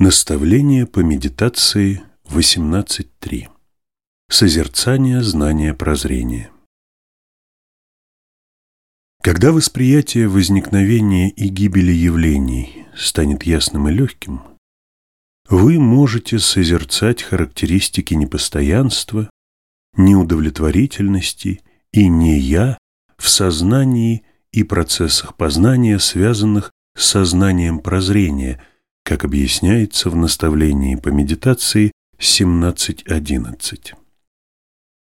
Наставление по медитации 18.3. Созерцание знания прозрения. Когда восприятие возникновения и гибели явлений станет ясным и легким, вы можете созерцать характеристики непостоянства, неудовлетворительности и не «я» в сознании и процессах познания, связанных с сознанием прозрения – как объясняется в наставлении по медитации 17.11.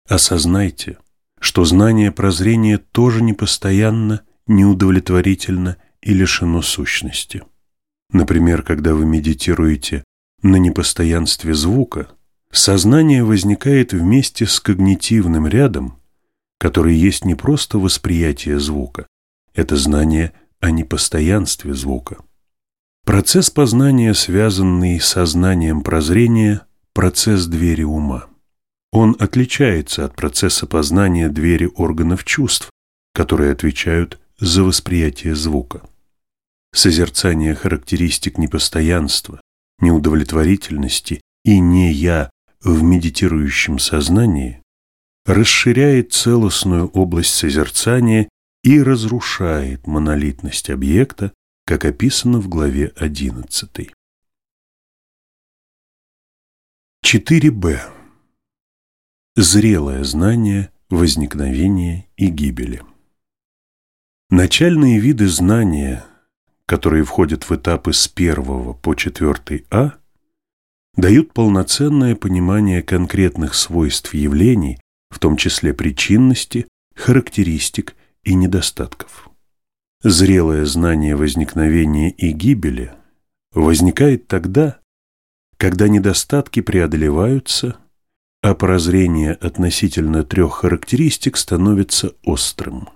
Осознайте, что знание прозрения тоже непостоянно, неудовлетворительно и лишено сущности. Например, когда вы медитируете на непостоянстве звука, сознание возникает вместе с когнитивным рядом, который есть не просто восприятие звука, это знание о непостоянстве звука. Процесс познания, связанный с сознанием прозрения, процесс двери ума. Он отличается от процесса познания двери органов чувств, которые отвечают за восприятие звука. Созерцание характеристик непостоянства, неудовлетворительности и не «я» в медитирующем сознании расширяет целостную область созерцания и разрушает монолитность объекта, как описано в главе 11. 4б. Зрелое знание возникновения и гибели. Начальные виды знания, которые входят в этапы с 1 по 4 А, дают полноценное понимание конкретных свойств явлений, в том числе причинности, характеристик и недостатков. Зрелое знание возникновения и гибели возникает тогда, когда недостатки преодолеваются, а прозрение относительно трех характеристик становится острым.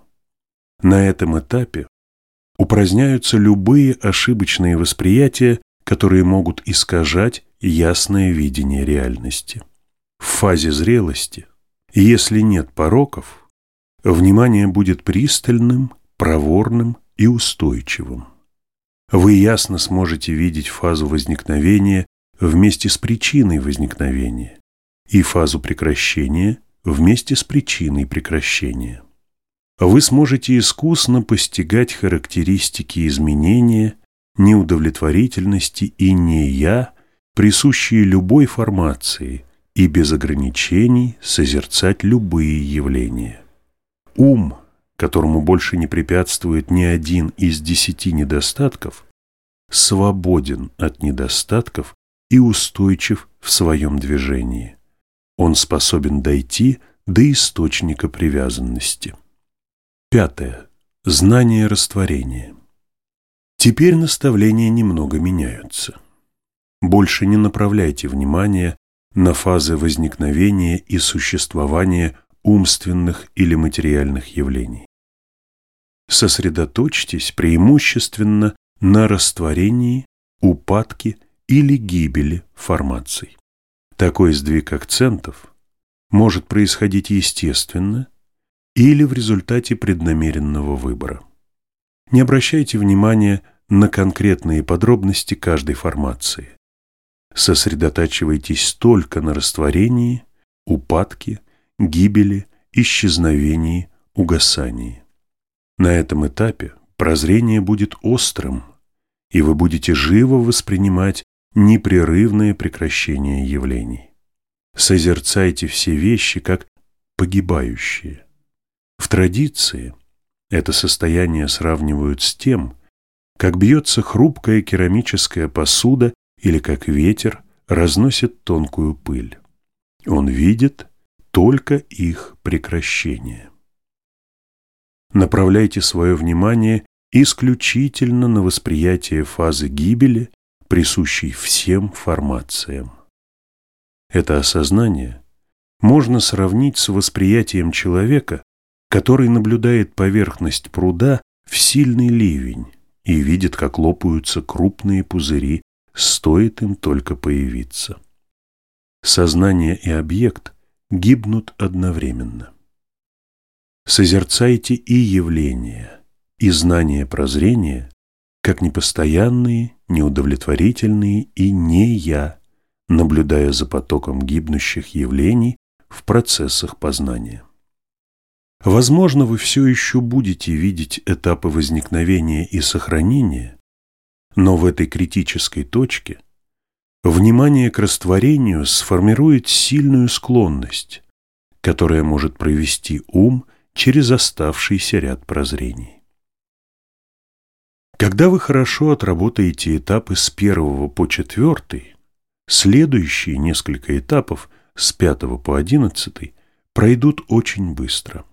На этом этапе упраздняются любые ошибочные восприятия, которые могут искажать ясное видение реальности. В фазе зрелости, если нет пороков, внимание будет пристальным проворным и устойчивым. Вы ясно сможете видеть фазу возникновения вместе с причиной возникновения и фазу прекращения вместе с причиной прекращения. Вы сможете искусно постигать характеристики изменения, неудовлетворительности и не «я», присущие любой формации, и без ограничений созерцать любые явления. Ум – которому больше не препятствует ни один из десяти недостатков, свободен от недостатков и устойчив в своем движении. Он способен дойти до источника привязанности. Пятое. Знание растворения. Теперь наставления немного меняются. Больше не направляйте внимание на фазы возникновения и существования умственных или материальных явлений сосредоточьтесь преимущественно на растворении, упадке или гибели формаций. Такой сдвиг акцентов может происходить естественно или в результате преднамеренного выбора. Не обращайте внимания на конкретные подробности каждой формации. Сосредотачивайтесь только на растворении, упадке, гибели, исчезновении, угасании. На этом этапе прозрение будет острым, и вы будете живо воспринимать непрерывное прекращение явлений. Созерцайте все вещи как погибающие. В традиции это состояние сравнивают с тем, как бьется хрупкая керамическая посуда или как ветер разносит тонкую пыль. Он видит только их прекращение направляйте свое внимание исключительно на восприятие фазы гибели, присущей всем формациям. Это осознание можно сравнить с восприятием человека, который наблюдает поверхность пруда в сильный ливень и видит, как лопаются крупные пузыри, стоит им только появиться. Сознание и объект гибнут одновременно созерцайте и явление, и знание прозрения как непостоянные, неудовлетворительные и не я, наблюдая за потоком гибнущих явлений в процессах познания. Возможно, вы все еще будете видеть этапы возникновения и сохранения, но в этой критической точке внимание к растворению сформирует сильную склонность, которая может провести ум через оставшийся ряд прозрений. Когда вы хорошо отработаете этапы с первого по четвертый, следующие несколько этапов с пятого по одиннадцатый пройдут очень быстро.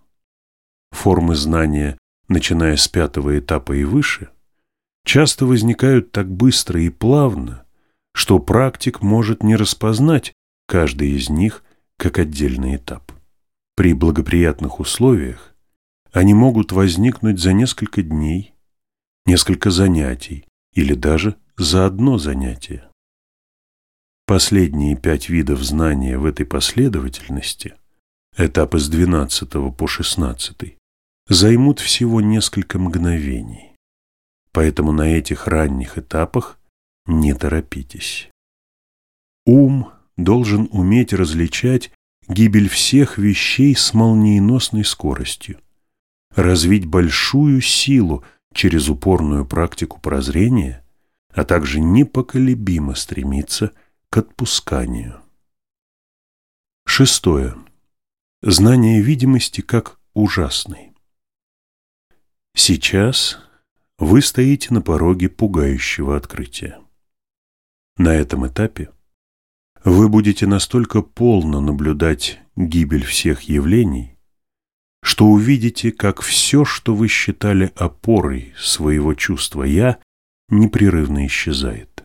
Формы знания, начиная с пятого этапа и выше, часто возникают так быстро и плавно, что практик может не распознать каждый из них как отдельный этап. При благоприятных условиях они могут возникнуть за несколько дней, несколько занятий или даже за одно занятие. Последние пять видов знания в этой последовательности, этапы с 12 по 16, займут всего несколько мгновений. Поэтому на этих ранних этапах не торопитесь. Ум должен уметь различать гибель всех вещей с молниеносной скоростью, развить большую силу через упорную практику прозрения, а также непоколебимо стремиться к отпусканию. Шестое. Знание видимости как ужасной. Сейчас вы стоите на пороге пугающего открытия. На этом этапе вы будете настолько полно наблюдать гибель всех явлений, что увидите, как все, что вы считали опорой своего чувства «я», непрерывно исчезает.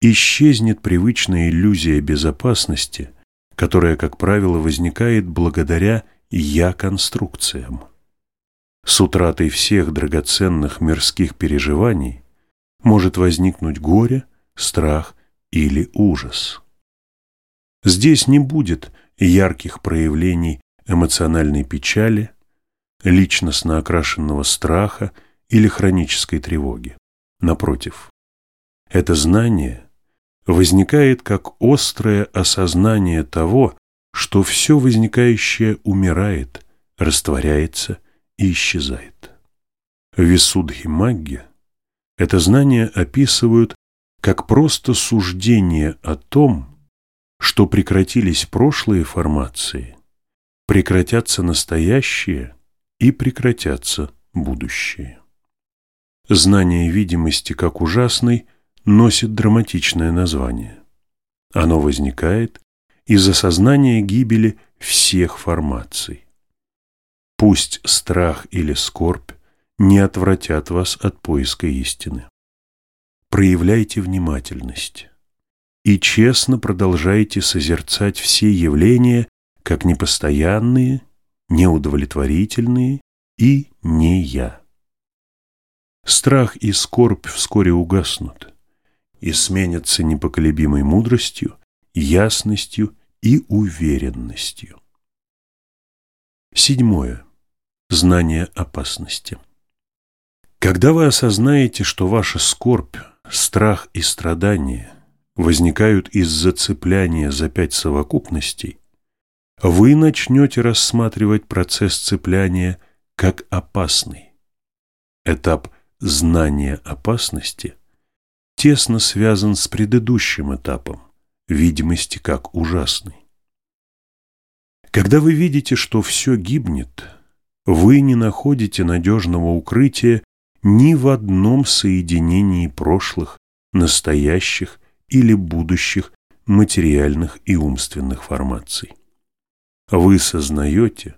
Исчезнет привычная иллюзия безопасности, которая, как правило, возникает благодаря «я-конструкциям». С утратой всех драгоценных мирских переживаний может возникнуть горе, страх или ужас. Здесь не будет ярких проявлений эмоциональной печали, личностно окрашенного страха или хронической тревоги. Напротив, это знание возникает как острое осознание того, что все возникающее умирает, растворяется и исчезает. В Висудхи Магге это знание описывают как просто суждение о том, что прекратились прошлые формации, прекратятся настоящие и прекратятся будущие. Знание видимости как ужасной носит драматичное название. Оно возникает из осознания гибели всех формаций. Пусть страх или скорбь не отвратят вас от поиска истины. Проявляйте внимательность и честно продолжайте созерцать все явления как непостоянные, неудовлетворительные и не я. Страх и скорбь вскоре угаснут и сменятся непоколебимой мудростью, ясностью и уверенностью. Седьмое знание опасности. Когда вы осознаете, что ваша скорбь, страх и страдания возникают из зацепляния за пять совокупностей, вы начнете рассматривать процесс цепляния как опасный. Этап знания опасности тесно связан с предыдущим этапом видимости как ужасный. Когда вы видите, что все гибнет – вы не находите надежного укрытия ни в одном соединении прошлых, настоящих или будущих материальных и умственных формаций. Вы сознаете,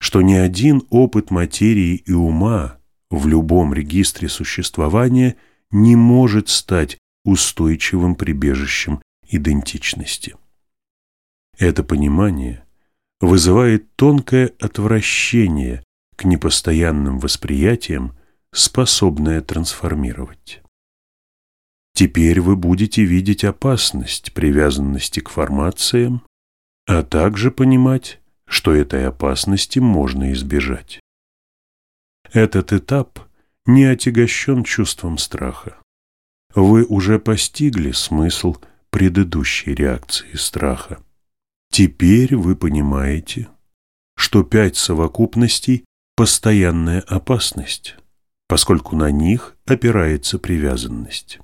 что ни один опыт материи и ума в любом регистре существования не может стать устойчивым прибежищем идентичности. Это понимание вызывает тонкое отвращение к непостоянным восприятиям, способное трансформировать. Теперь вы будете видеть опасность привязанности к формациям, а также понимать, что этой опасности можно избежать. Этот этап не отягощен чувством страха. Вы уже постигли смысл предыдущей реакции страха. Теперь вы понимаете, что пять совокупностей – постоянная опасность, поскольку на них опирается привязанность.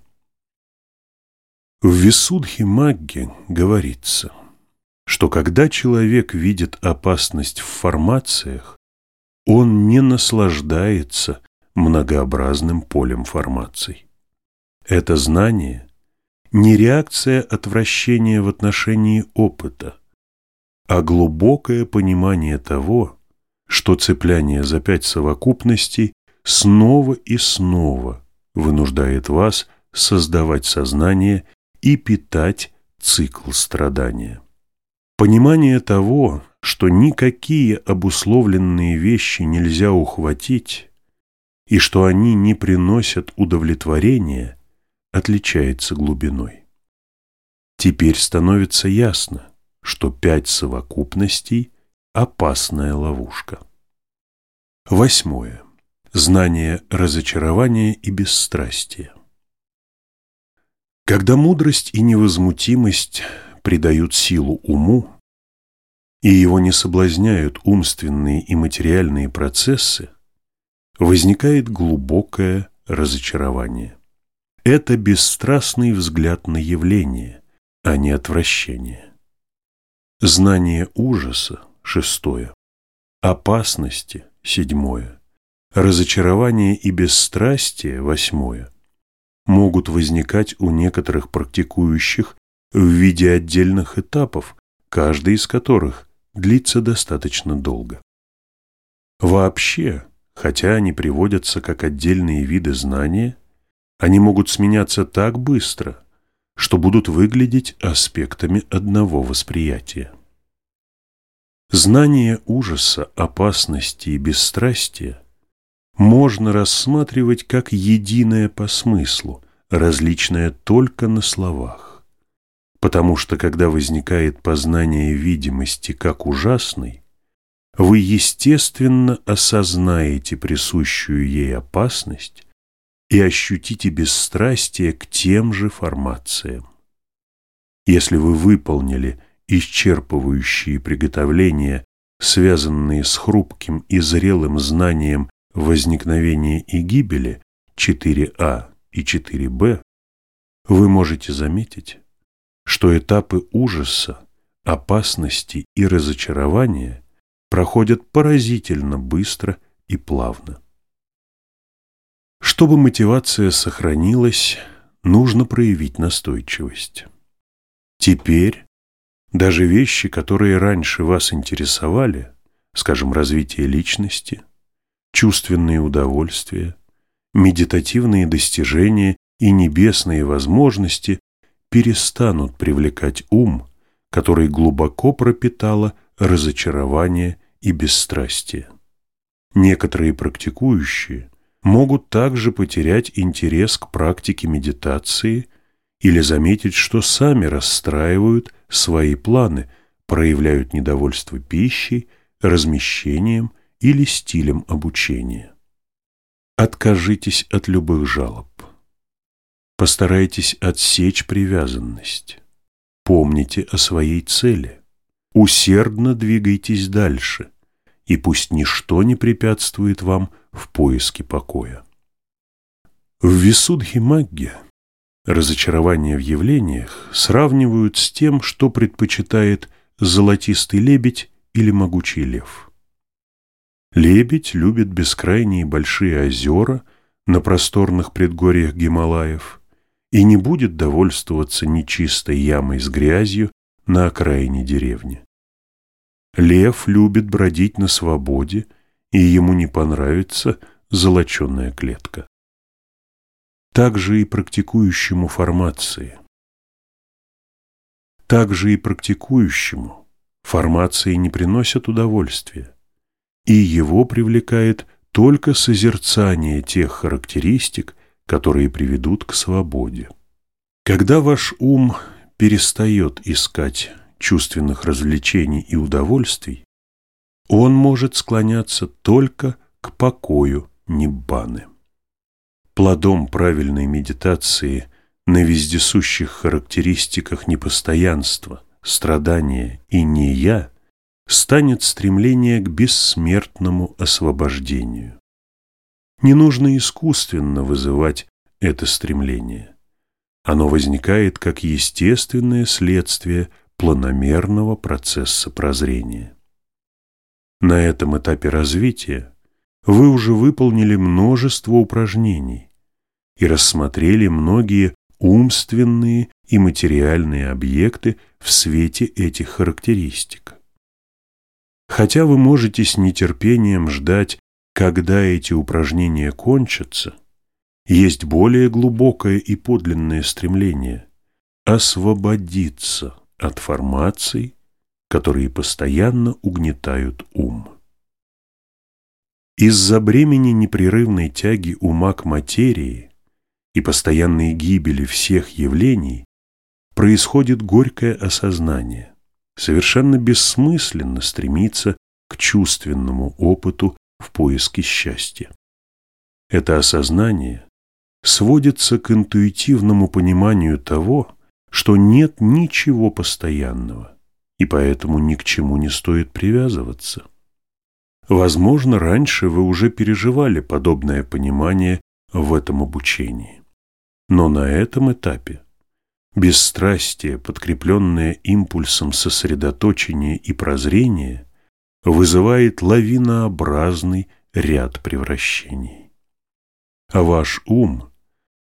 В Висудхи Магге говорится, что когда человек видит опасность в формациях, он не наслаждается многообразным полем формаций. Это знание не реакция отвращения в отношении опыта, а глубокое понимание того, что цепляние за пять совокупностей снова и снова вынуждает вас создавать сознание и питать цикл страдания. Понимание того, что никакие обусловленные вещи нельзя ухватить, и что они не приносят удовлетворения, отличается глубиной. Теперь становится ясно, что пять совокупностей – опасная ловушка. Восьмое. Знание разочарования и бесстрастия. Когда мудрость и невозмутимость придают силу уму, и его не соблазняют умственные и материальные процессы, возникает глубокое разочарование. Это бесстрастный взгляд на явление, а не отвращение. Знание ужаса – шестое, опасности – седьмое, разочарование и бесстрастие – восьмое, могут возникать у некоторых практикующих в виде отдельных этапов, каждый из которых длится достаточно долго. Вообще, хотя они приводятся как отдельные виды знания, они могут сменяться так быстро, что будут выглядеть аспектами одного восприятия. Знание ужаса, опасности и бесстрастия можно рассматривать как единое по смыслу, различное только на словах. Потому что когда возникает познание видимости как ужасной, вы естественно осознаете присущую ей опасность и ощутите бесстрастие к тем же формациям. Если вы выполнили исчерпывающие приготовления, связанные с хрупким и зрелым знанием возникновения и гибели 4а и 4б, вы можете заметить, что этапы ужаса, опасности и разочарования проходят поразительно быстро и плавно. Чтобы мотивация сохранилась, нужно проявить настойчивость. Теперь даже вещи, которые раньше вас интересовали, скажем, развитие личности, чувственные удовольствия, медитативные достижения и небесные возможности перестанут привлекать ум, который глубоко пропитало разочарование и бесстрастие. Некоторые практикующие могут также потерять интерес к практике медитации или заметить, что сами расстраивают свои планы, проявляют недовольство пищей, размещением или стилем обучения. Откажитесь от любых жалоб. Постарайтесь отсечь привязанность. Помните о своей цели. Усердно двигайтесь дальше, и пусть ничто не препятствует вам в поиске покоя. В Висудхи Магге разочарование в явлениях сравнивают с тем, что предпочитает золотистый лебедь или могучий лев. Лебедь любит бескрайние большие озера на просторных предгорьях Гималаев и не будет довольствоваться нечистой ямой с грязью на окраине деревни. Лев любит бродить на свободе, и ему не понравится золоченая клетка. Также и практикующему формации. Также и практикующему формации не приносят удовольствия, и его привлекает только созерцание тех характеристик, которые приведут к свободе. Когда ваш ум перестает искать чувственных развлечений и удовольствий, он может склоняться только к покою Ниббаны. плодом правильной медитации на вездесущих характеристиках непостоянства, страдания и не «я» станет стремление к бессмертному освобождению. Не нужно искусственно вызывать это стремление. Оно возникает как естественное следствие планомерного процесса прозрения. На этом этапе развития вы уже выполнили множество упражнений и рассмотрели многие умственные и материальные объекты в свете этих характеристик. Хотя вы можете с нетерпением ждать, когда эти упражнения кончатся, есть более глубокое и подлинное стремление освободиться от формаций, которые постоянно угнетают ум. Из-за бремени непрерывной тяги ума к материи и постоянной гибели всех явлений происходит горькое осознание. Совершенно бессмысленно стремиться к чувственному опыту в поиске счастья. Это осознание сводится к интуитивному пониманию того, что нет ничего постоянного, и поэтому ни к чему не стоит привязываться. Возможно, раньше вы уже переживали подобное понимание в этом обучении. Но на этом этапе бесстрастие, подкрепленное импульсом сосредоточения и прозрения, вызывает лавинообразный ряд превращений. А ваш ум,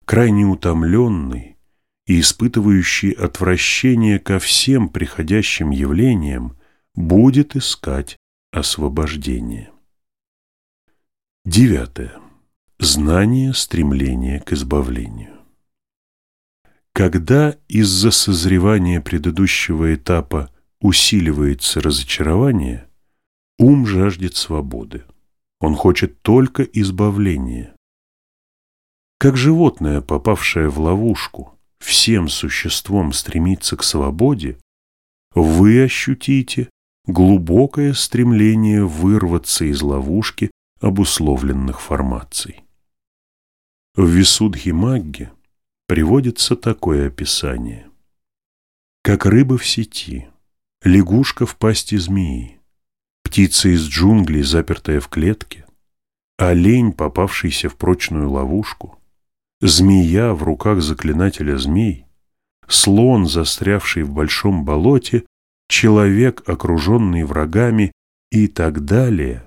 крайне утомленный и испытывающий отвращение ко всем приходящим явлениям, будет искать освобождение. Девятое. Знание стремления к избавлению. Когда из-за созревания предыдущего этапа усиливается разочарование, ум жаждет свободы. Он хочет только избавления. Как животное, попавшее в ловушку, всем существом стремится к свободе, вы ощутите глубокое стремление вырваться из ловушки обусловленных формаций. В Висудхи-магге приводится такое описание. Как рыба в сети, лягушка в пасти змеи, птица из джунглей, запертая в клетке, олень, попавшийся в прочную ловушку, змея в руках заклинателя змей, слон, застрявший в большом болоте человек, окруженный врагами и так далее,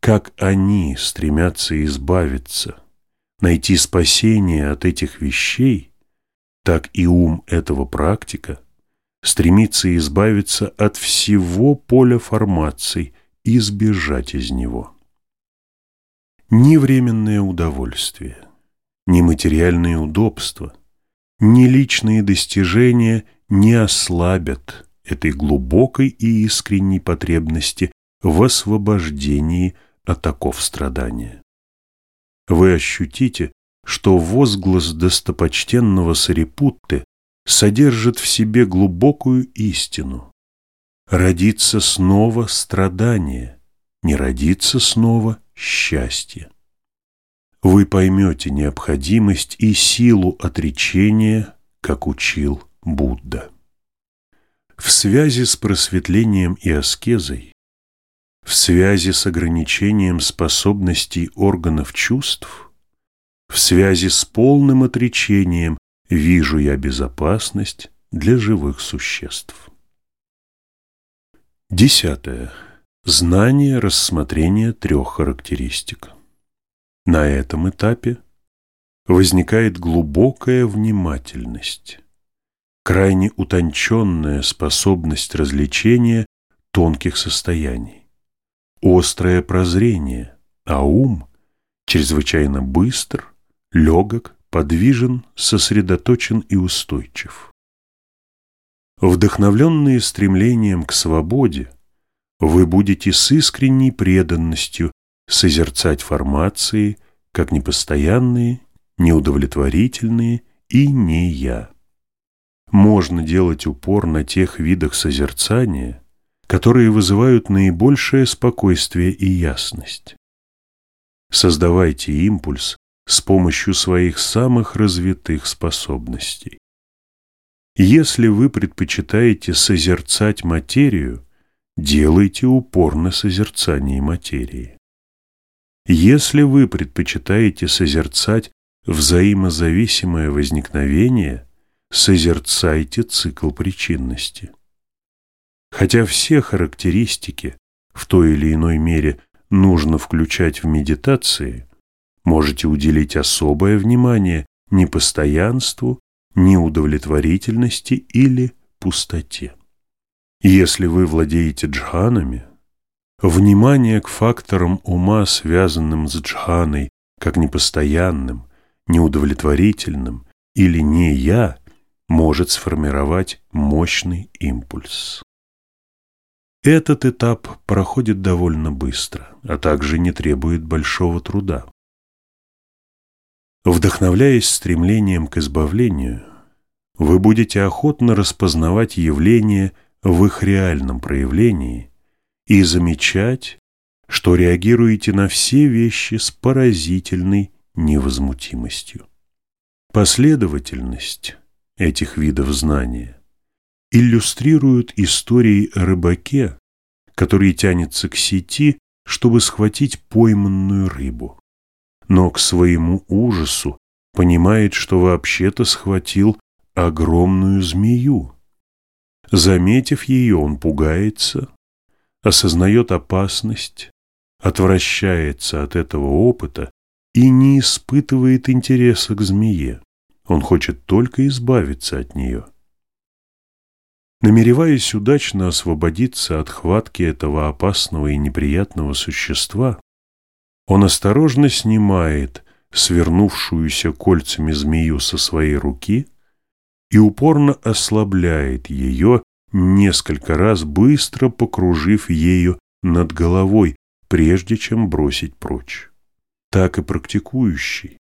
как они стремятся избавиться, найти спасение от этих вещей, так и ум этого практика стремится избавиться от всего поля формаций и сбежать из него. Ни временное удовольствие, ни материальные удобства, ни личные достижения не ослабят этой глубокой и искренней потребности в освобождении от оков страдания. Вы ощутите, что возглас достопочтенного Сарипутты содержит в себе глубокую истину. Родится снова страдание, не родится снова счастье. Вы поймете необходимость и силу отречения, как учил Будда. В связи с просветлением и аскезой, в связи с ограничением способностей органов чувств, в связи с полным отречением вижу я безопасность для живых существ. Десятое. Знание рассмотрения трех характеристик. На этом этапе возникает глубокая внимательность крайне утонченная способность развлечения тонких состояний, острое прозрение, а ум чрезвычайно быстр, легок, подвижен, сосредоточен и устойчив. Вдохновленные стремлением к свободе, вы будете с искренней преданностью созерцать формации как непостоянные, неудовлетворительные и не я можно делать упор на тех видах созерцания, которые вызывают наибольшее спокойствие и ясность. Создавайте импульс с помощью своих самых развитых способностей. Если вы предпочитаете созерцать материю, делайте упор на созерцании материи. Если вы предпочитаете созерцать взаимозависимое возникновение, созерцайте цикл причинности. Хотя все характеристики в той или иной мере нужно включать в медитации, можете уделить особое внимание непостоянству, неудовлетворительности или пустоте. Если вы владеете джханами, внимание к факторам ума, связанным с джханой, как непостоянным, неудовлетворительным или не «я», может сформировать мощный импульс. Этот этап проходит довольно быстро, а также не требует большого труда. Вдохновляясь стремлением к избавлению, вы будете охотно распознавать явления в их реальном проявлении и замечать, что реагируете на все вещи с поразительной невозмутимостью. Последовательность этих видов знания иллюстрируют истории о рыбаке, который тянется к сети, чтобы схватить пойманную рыбу но к своему ужасу понимает, что вообще-то схватил огромную змею. Заметив ее, он пугается, осознает опасность, отвращается от этого опыта и не испытывает интереса к змее. Он хочет только избавиться от нее. Намереваясь удачно освободиться от хватки этого опасного и неприятного существа, он осторожно снимает свернувшуюся кольцами змею со своей руки и упорно ослабляет ее, несколько раз быстро покружив ею над головой, прежде чем бросить прочь. Так и практикующий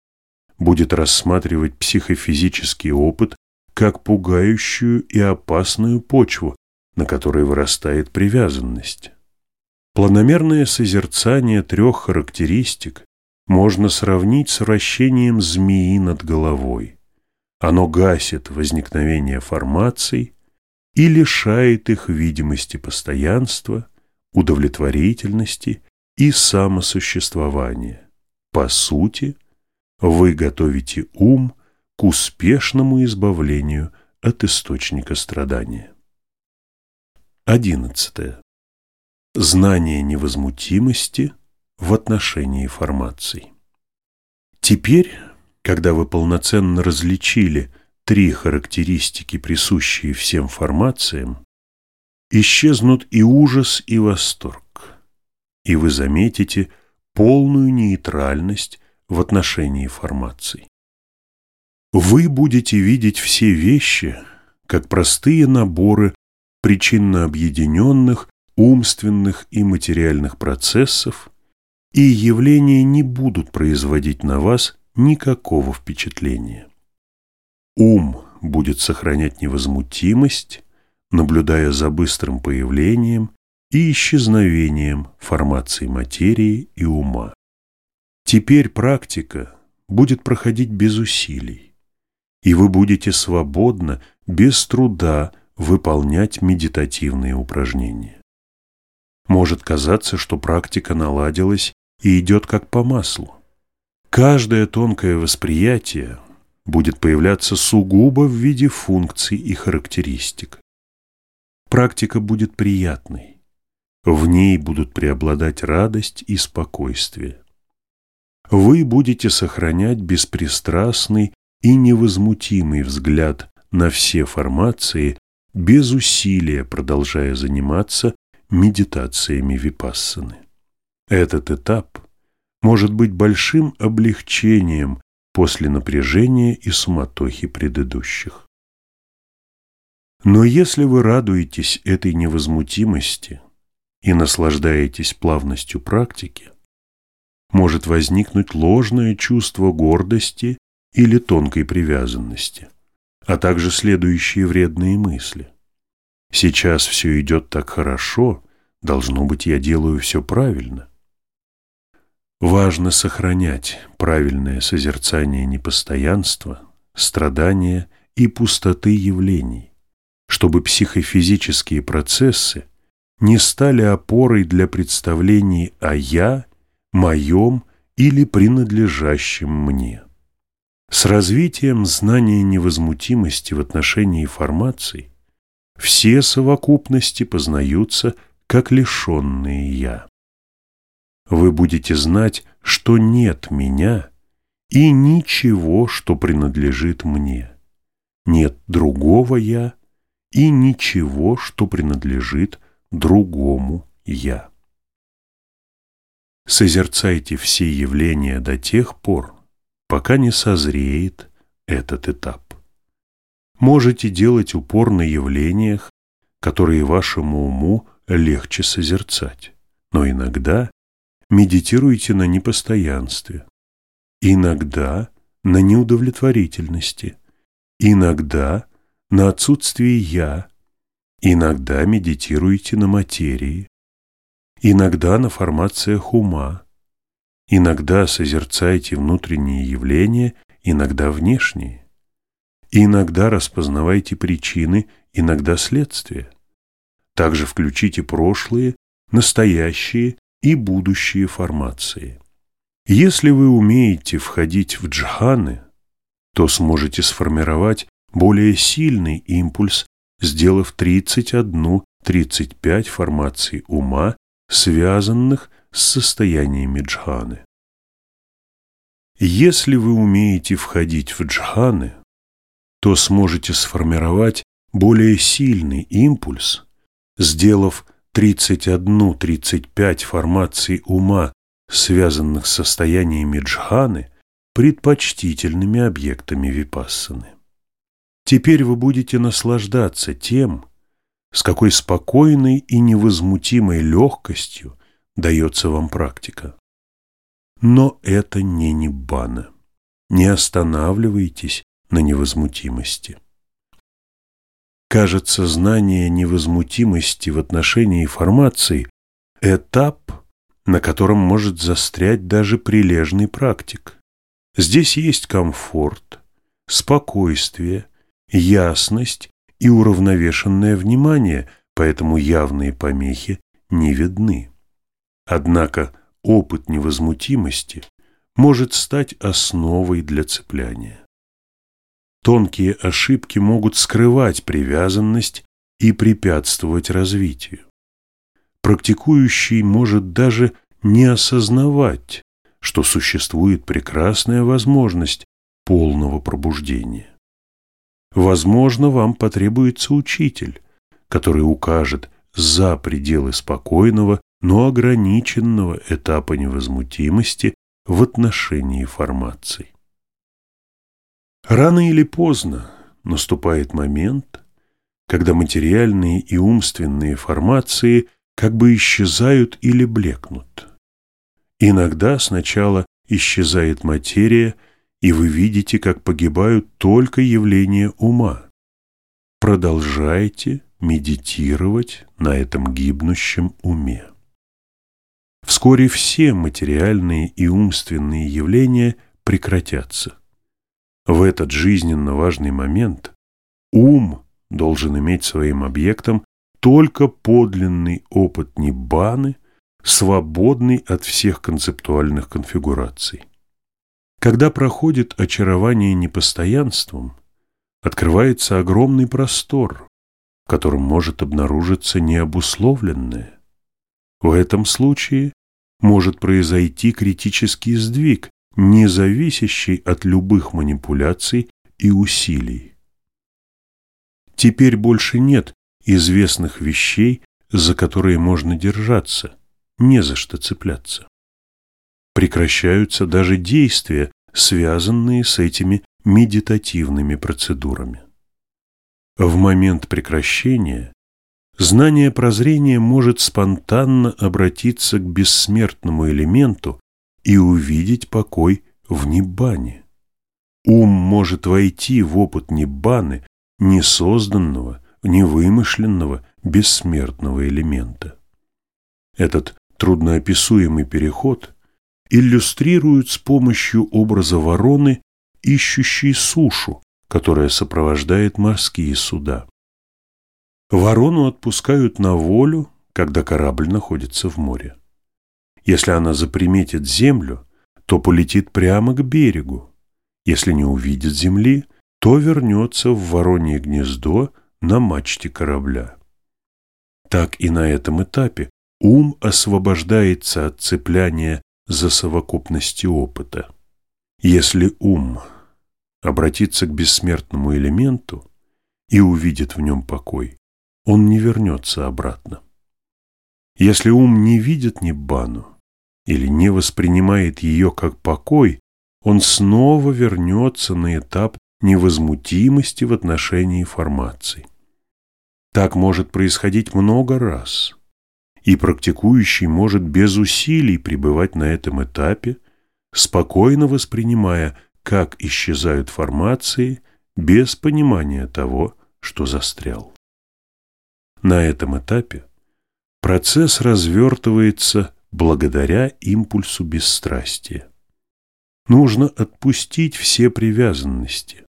будет рассматривать психофизический опыт как пугающую и опасную почву, на которой вырастает привязанность. Планомерное созерцание трех характеристик можно сравнить с вращением змеи над головой. Оно гасит возникновение формаций и лишает их видимости постоянства, удовлетворительности и самосуществования. По сути, вы готовите ум к успешному избавлению от источника страдания. Одиннадцатое знание невозмутимости в отношении формаций. Теперь, когда вы полноценно различили три характеристики, присущие всем формациям, исчезнут и ужас, и восторг, и вы заметите полную нейтральность в отношении формаций. Вы будете видеть все вещи как простые наборы причинно объединенных умственных и материальных процессов, и явления не будут производить на вас никакого впечатления. Ум будет сохранять невозмутимость, наблюдая за быстрым появлением и исчезновением формации материи и ума. Теперь практика будет проходить без усилий, и вы будете свободно, без труда выполнять медитативные упражнения. Может казаться, что практика наладилась и идет как по маслу. Каждое тонкое восприятие будет появляться сугубо в виде функций и характеристик. Практика будет приятной. В ней будут преобладать радость и спокойствие. Вы будете сохранять беспристрастный и невозмутимый взгляд на все формации, без усилия продолжая заниматься медитациями випассаны. Этот этап может быть большим облегчением после напряжения и суматохи предыдущих. Но если вы радуетесь этой невозмутимости и наслаждаетесь плавностью практики, может возникнуть ложное чувство гордости или тонкой привязанности, а также следующие вредные мысли. Сейчас все идет так хорошо, должно быть, я делаю все правильно. Важно сохранять правильное созерцание непостоянства, страдания и пустоты явлений, чтобы психофизические процессы не стали опорой для представлений о «я», «моем» или «принадлежащем мне». С развитием знания невозмутимости в отношении формаций все совокупности познаются как лишенные «я». Вы будете знать, что нет меня и ничего, что принадлежит мне. Нет другого «я» и ничего, что принадлежит другому «я». Созерцайте все явления до тех пор, пока не созреет этот этап. Можете делать упор на явлениях, которые вашему уму легче созерцать, но иногда медитируйте на непостоянстве, иногда на неудовлетворительности, иногда на отсутствии «я», иногда медитируйте на материи, иногда на формациях ума, иногда созерцайте внутренние явления, иногда внешние, иногда распознавайте причины, иногда следствия. Также включите прошлые, настоящие и будущие формации. Если вы умеете входить в джханы, то сможете сформировать более сильный импульс, сделав 31-35 формаций ума, связанных с состояниями джханы. Если вы умеете входить в джханы, то сможете сформировать более сильный импульс, сделав 31-35 формаций ума, связанных с состояниями джханы, предпочтительными объектами випассаны. Теперь вы будете наслаждаться тем, с какой спокойной и невозмутимой легкостью дается вам практика. Но это не ниббана. Не останавливайтесь на невозмутимости. Кажется, знание невозмутимости в отношении формации – этап, на котором может застрять даже прилежный практик. Здесь есть комфорт, спокойствие, ясность и уравновешенное внимание, поэтому явные помехи не видны. Однако опыт невозмутимости может стать основой для цепляния. Тонкие ошибки могут скрывать привязанность и препятствовать развитию. Практикующий может даже не осознавать, что существует прекрасная возможность полного пробуждения. Возможно, вам потребуется учитель, который укажет за пределы спокойного, но ограниченного этапа невозмутимости в отношении формаций. Рано или поздно наступает момент, когда материальные и умственные формации как бы исчезают или блекнут. Иногда сначала исчезает материя, и вы видите, как погибают только явления ума. Продолжайте медитировать на этом гибнущем уме. Вскоре все материальные и умственные явления прекратятся. В этот жизненно важный момент ум должен иметь своим объектом только подлинный опыт Ниббаны, свободный от всех концептуальных конфигураций. Когда проходит очарование непостоянством, открывается огромный простор, в котором может обнаружиться необусловленное. В этом случае может произойти критический сдвиг, не зависящий от любых манипуляций и усилий. Теперь больше нет известных вещей, за которые можно держаться, не за что цепляться. Прекращаются даже действия, связанные с этими медитативными процедурами. В момент прекращения знание прозрения может спонтанно обратиться к бессмертному элементу и увидеть покой в Ниббане. Ум может войти в опыт Ниббаны, несозданного, невымышленного, бессмертного элемента. Этот трудноописуемый переход иллюстрируют с помощью образа вороны, ищущей сушу, которая сопровождает морские суда. Ворону отпускают на волю, когда корабль находится в море. Если она заприметит землю, то полетит прямо к берегу. Если не увидит земли, то вернется в воронье гнездо на мачте корабля. Так и на этом этапе ум освобождается от цепляния за совокупности опыта. Если ум обратится к бессмертному элементу и увидит в нем покой, он не вернется обратно. Если ум не видит Ниббану или не воспринимает ее как покой, он снова вернется на этап невозмутимости в отношении формации. Так может происходить много раз, и практикующий может без усилий пребывать на этом этапе, спокойно воспринимая, как исчезают формации, без понимания того, что застрял. На этом этапе процесс развертывается благодаря импульсу бесстрастия. Нужно отпустить все привязанности.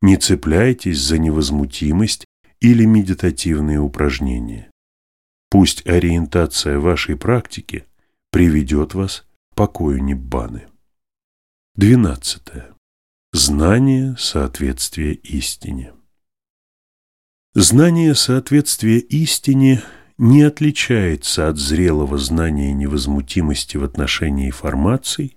Не цепляйтесь за невозмутимость или медитативные упражнения. Пусть ориентация вашей практики приведет вас к покою Ниббаны. 12. Знание соответствия истине. Знание соответствия истине не отличается от зрелого знания невозмутимости в отношении формаций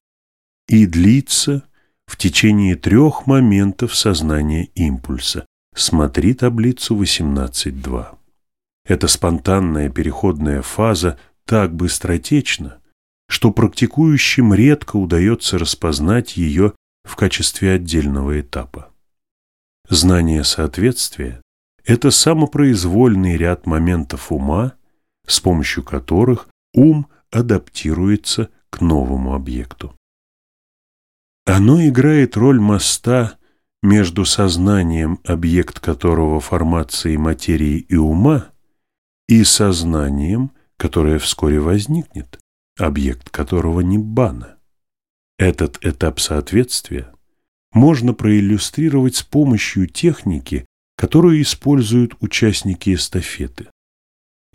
и длится в течение трех моментов сознания импульса. Смотри таблицу 18.2. Эта спонтанная переходная фаза так быстротечна, что практикующим редко удается распознать ее в качестве отдельного этапа. Знание соответствия – это самопроизвольный ряд моментов ума, с помощью которых ум адаптируется к новому объекту. Оно играет роль моста между сознанием, объект которого формации материи и ума, и сознанием, которое вскоре возникнет, объект которого Ниббана. Этот этап соответствия можно проиллюстрировать с помощью техники, которую используют участники эстафеты.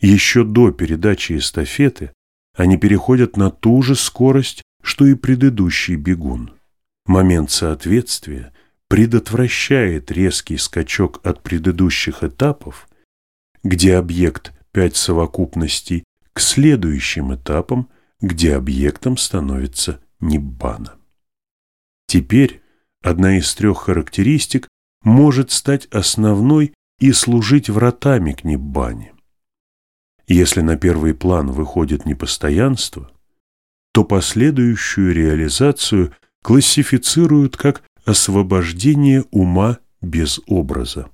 Еще до передачи эстафеты они переходят на ту же скорость, что и предыдущий бегун. Момент соответствия предотвращает резкий скачок от предыдущих этапов, где объект пять совокупностей к следующим этапам, где объектом становится Ниббана. Теперь одна из трех характеристик может стать основной и служить вратами к Ниббане. Если на первый план выходит непостоянство, то последующую реализацию классифицируют как освобождение ума без образа.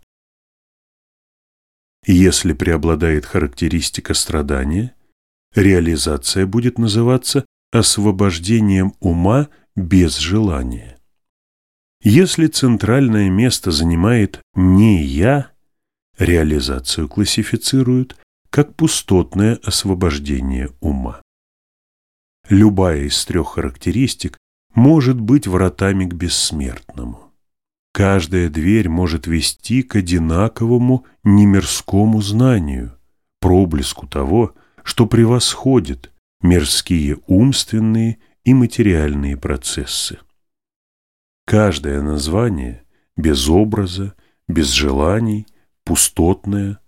Если преобладает характеристика страдания, реализация будет называться освобождением ума без желания. Если центральное место занимает не «я», реализацию классифицируют как пустотное освобождение ума. Любая из трех характеристик может быть вратами к бессмертному. Каждая дверь может вести к одинаковому немирскому знанию, проблеску того, что превосходит мирские умственные и материальные процессы. Каждое название без образа, без желаний, пустотное,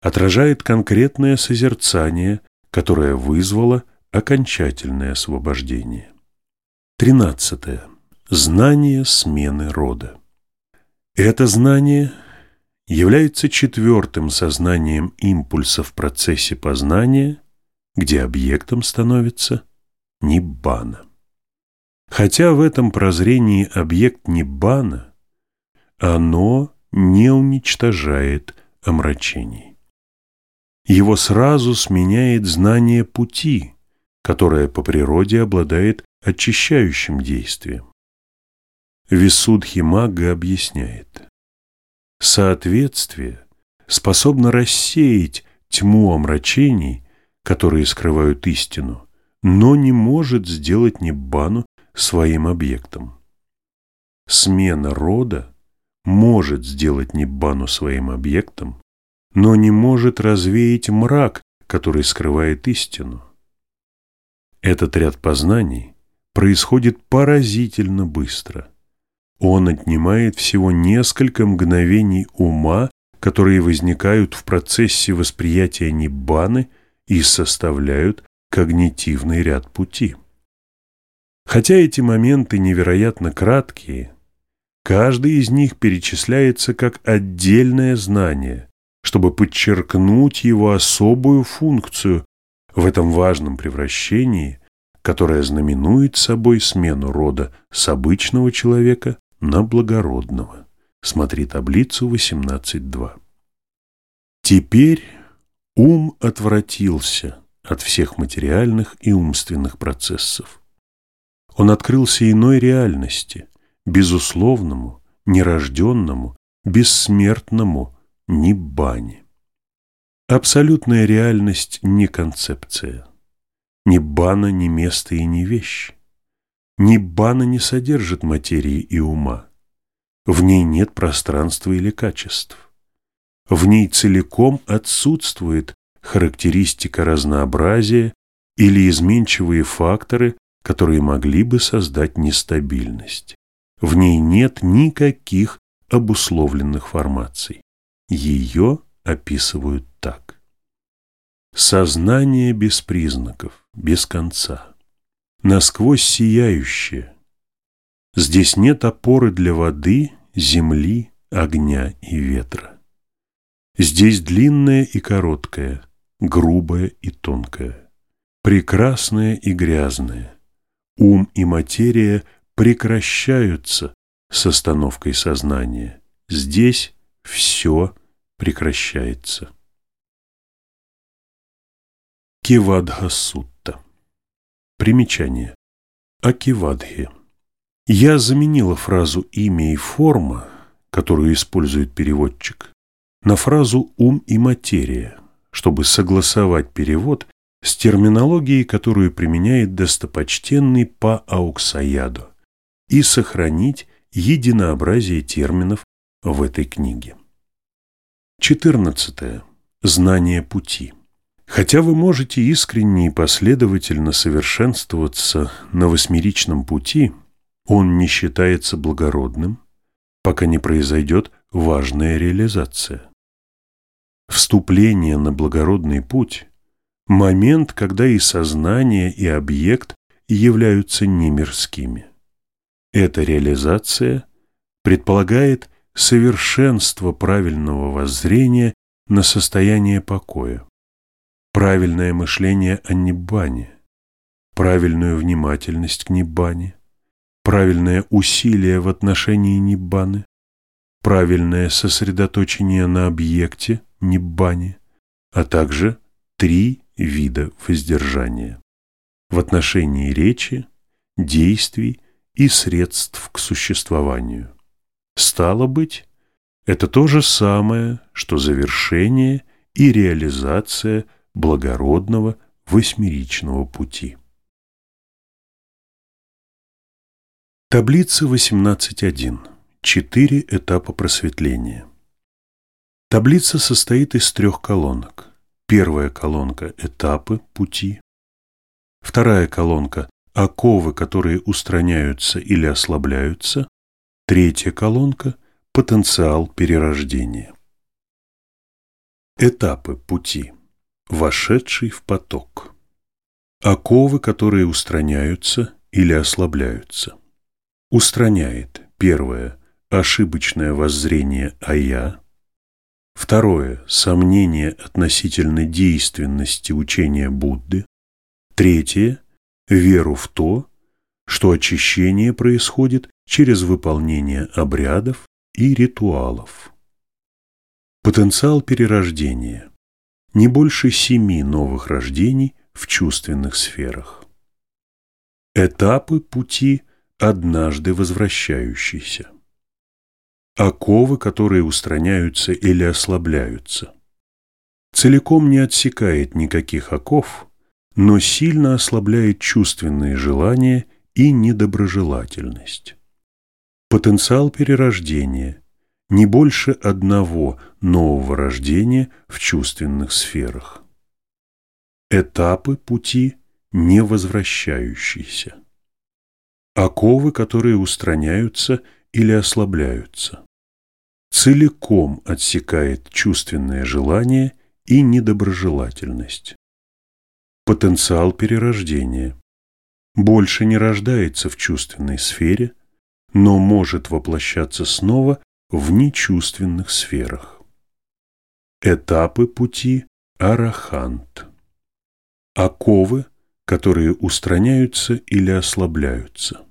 отражает конкретное созерцание, которое вызвало окончательное освобождение. 13. Знание смены рода. Это знание является четвертым сознанием импульса в процессе познания, где объектом становится Ниббана. Хотя в этом прозрении объект Ниббана, оно не уничтожает омрачений. Его сразу сменяет знание пути, которое по природе обладает очищающим действием. Висудхи Магга объясняет. Соответствие способно рассеять тьму омрачений, которые скрывают истину, но не может сделать Ниббану своим объектом. Смена рода может сделать Ниббану своим объектом, но не может развеять мрак, который скрывает истину. Этот ряд познаний происходит поразительно быстро. Он отнимает всего несколько мгновений ума, которые возникают в процессе восприятия Ниббаны и составляют когнитивный ряд пути. Хотя эти моменты невероятно краткие, каждый из них перечисляется как отдельное знание, чтобы подчеркнуть его особую функцию в этом важном превращении, которое знаменует собой смену рода с обычного человека на благородного. Смотри таблицу 18.2. Теперь ум отвратился от всех материальных и умственных процессов. Он открылся иной реальности, безусловному, нерожденному, бессмертному Ниббане. Абсолютная реальность не концепция. Ниббана не место и не вещь. Ниббана не содержит материи и ума. В ней нет пространства или качеств. В ней целиком отсутствует характеристика разнообразия или изменчивые факторы, которые могли бы создать нестабильность. В ней нет никаких обусловленных формаций. Ее описывают так. Сознание без признаков, без конца, насквозь сияющее. Здесь нет опоры для воды, земли, огня и ветра. Здесь длинное и короткое, грубое и тонкое, прекрасное и грязное. Ум и материя прекращаются с остановкой сознания. Здесь все прекращается. Кивадха-сутта. Примечание. Акивадхи. Я заменила фразу «имя» и «форма», которую использует переводчик, на фразу «ум» и «материя», чтобы согласовать перевод с терминологией, которую применяет достопочтенный Па Ауксаяду, и сохранить единообразие терминов в этой книге. 14. Знание пути. Хотя вы можете искренне и последовательно совершенствоваться на восьмеричном пути, он не считается благородным, пока не произойдет важная реализация. Вступление на благородный путь – момент, когда и сознание, и объект являются немирскими. Эта реализация предполагает совершенство правильного воззрения на состояние покоя, правильное мышление о Ниббане, правильную внимательность к Ниббане, правильное усилие в отношении Ниббаны, правильное сосредоточение на объекте Ниббане, а также три вида воздержания в отношении речи, действий и средств к существованию. Стало быть, это то же самое, что завершение и реализация благородного восьмеричного пути. Таблица 18.1. Четыре этапа просветления. Таблица состоит из трех колонок. Первая колонка – этапы пути. Вторая колонка – оковы, которые устраняются или ослабляются. Третья колонка – потенциал перерождения. Этапы пути. Вошедший в поток. Оковы, которые устраняются или ослабляются. Устраняет. Первое. Ошибочное воззрение «а я». Второе. Сомнение относительно действенности учения Будды. Третье. Веру в то, что очищение происходит через выполнение обрядов и ритуалов. Потенциал перерождения. Не больше семи новых рождений в чувственных сферах. Этапы пути однажды возвращающиеся. Оковы, которые устраняются или ослабляются. Целиком не отсекает никаких оков, но сильно ослабляет чувственные желания и недоброжелательность. Потенциал перерождения – не больше одного нового рождения в чувственных сферах. Этапы пути не возвращающиеся. Оковы, которые устраняются или ослабляются. Целиком отсекает чувственное желание и недоброжелательность. Потенциал перерождения. Больше не рождается в чувственной сфере, но может воплощаться снова в нечувственных сферах. Этапы пути Арахант. Оковы, которые устраняются или ослабляются.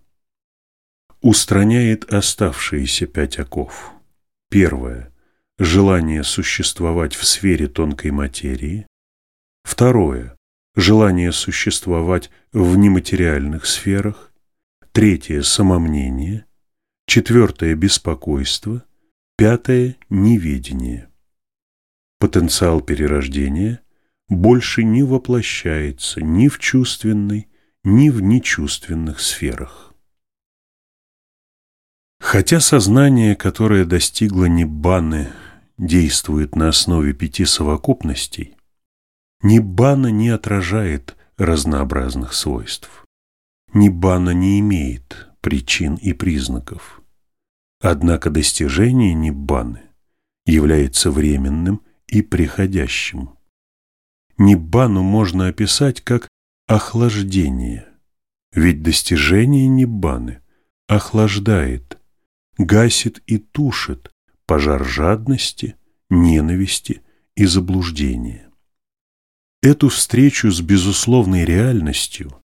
Устраняет оставшиеся пять оков. Первое. Желание существовать в сфере тонкой материи. Второе. Желание существовать в нематериальных сферах. Третье. Самомнение. Четвертое. Беспокойство. Пятое. Неведение. Потенциал перерождения больше не воплощается ни в чувственной, ни в нечувственных сферах. Хотя сознание, которое достигло Ниббаны, действует на основе пяти совокупностей, Ниббана не отражает разнообразных свойств. Ниббана не имеет причин и признаков. Однако достижение Ниббаны является временным и приходящим. Ниббану можно описать как охлаждение, ведь достижение Ниббаны охлаждает, гасит и тушит пожар жадности, ненависти и заблуждения. Эту встречу с безусловной реальностью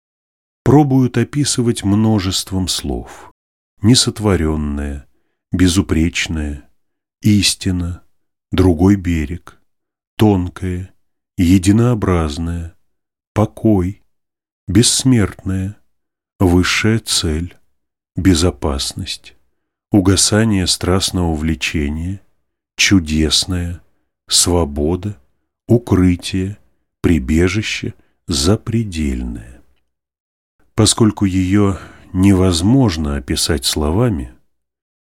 пробуют описывать множеством слов. Несотворенное, безупречное, истина, другой берег, тонкое, единообразное, покой, бессмертное, высшая цель, безопасность, угасание страстного влечения, чудесное, свобода, укрытие, прибежище, запредельное. Поскольку ее невозможно описать словами,